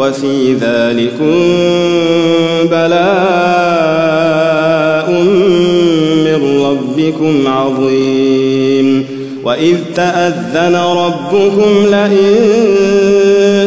وفي ذلكم بلاء من ربكم عظيم. وإذ تأذن ربكم لئن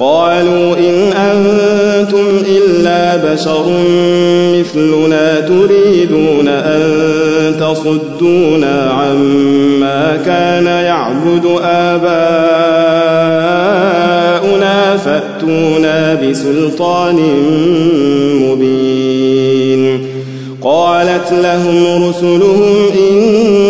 قالوا إن أنتم إلا بشر مثلنا تريدون أن تصدونا عما كان يعبد آباؤنا فأتونا بسلطان مبين. قالت لهم رسلهم إن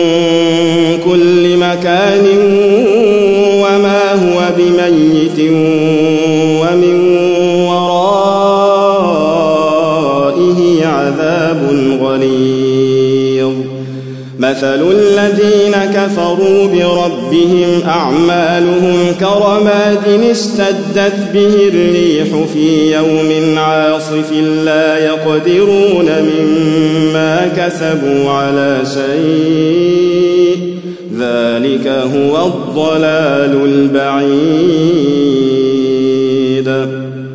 مثل الذين كفروا بربهم أعمالهم كرماد اشتدت به الريح في يوم عاصف لا يقدرون مما كسبوا على شيء ذلك هو الضلال البعيد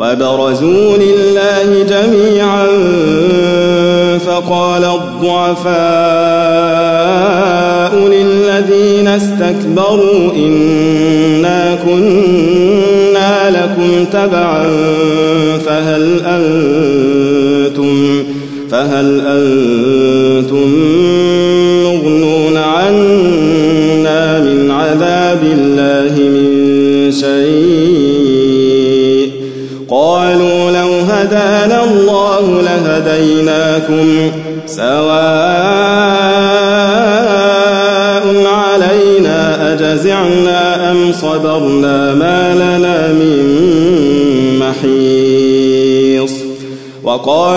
وبرزوا لله جميعا فقال الضعفاء للذين استكبروا إنا كنا لكم تبعا فهل أنتم فهل أنتم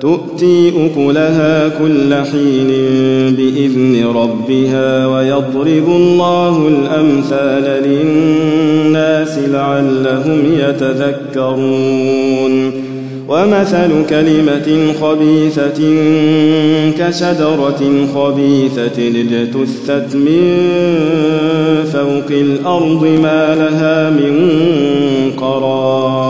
تؤتي أكلها كل حين بإذن ربها ويضرب الله الأمثال للناس لعلهم يتذكرون. ومثل كلمة خبيثة كشجرة خبيثة اجتثت من فوق الأرض ما لها من قرار.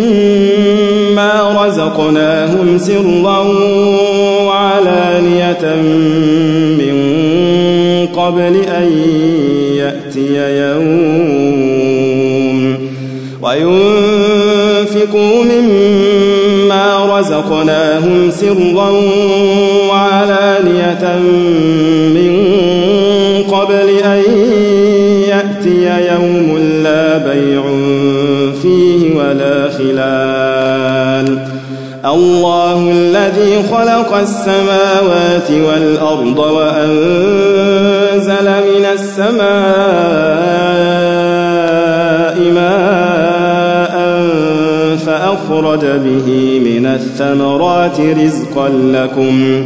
رزقناهم سرا وعلانية من قبل أن يأتي يوم وينفقوا مما رزقناهم سرا وعلانية من قبل أن يأتي يوم لا بيع فيه ولا خلال الله الذي خلق السماوات والأرض وأنزل من السماء ماء فأخرج به من الثمرات رزقا لكم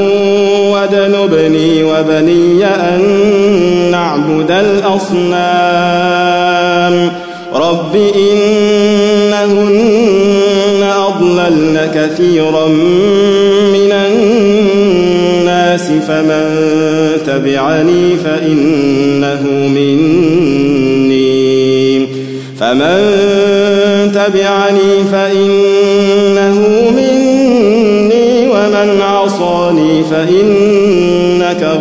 وبني أن نعبد الأصنام. رب إنهن أضللن كثيرا من الناس فمن تبعني فإنه مني. فمن تبعني فإنه مني ومن عصاني فإنك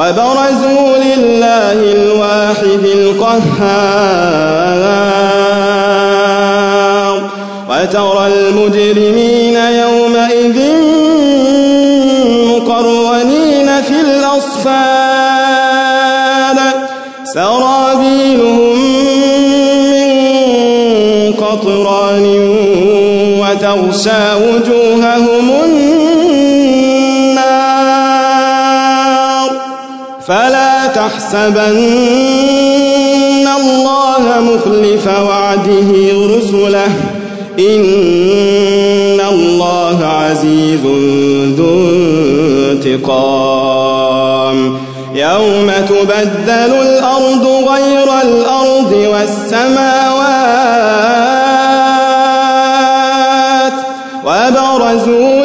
وبرزوا لله الواحد القهار وترى المجرمين يومئذ مقرونين في الأصفاد سرابيلهم من قطران وتغشى وجوههم تحسبن الله مخلف وعده رسله. إن الله عزيز ذو انتقام. يوم تبدل الأرض غير الأرض والسماوات وبرزوا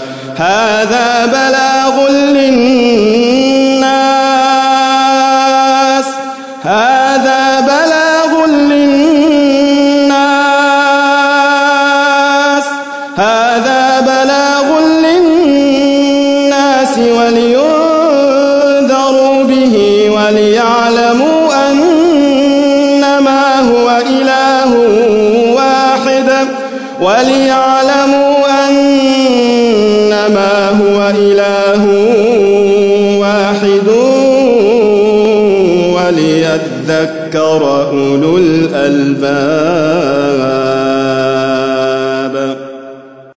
هذا بلاغ للناس. هذا بلاغ للناس. وليذكر أولو الألباب.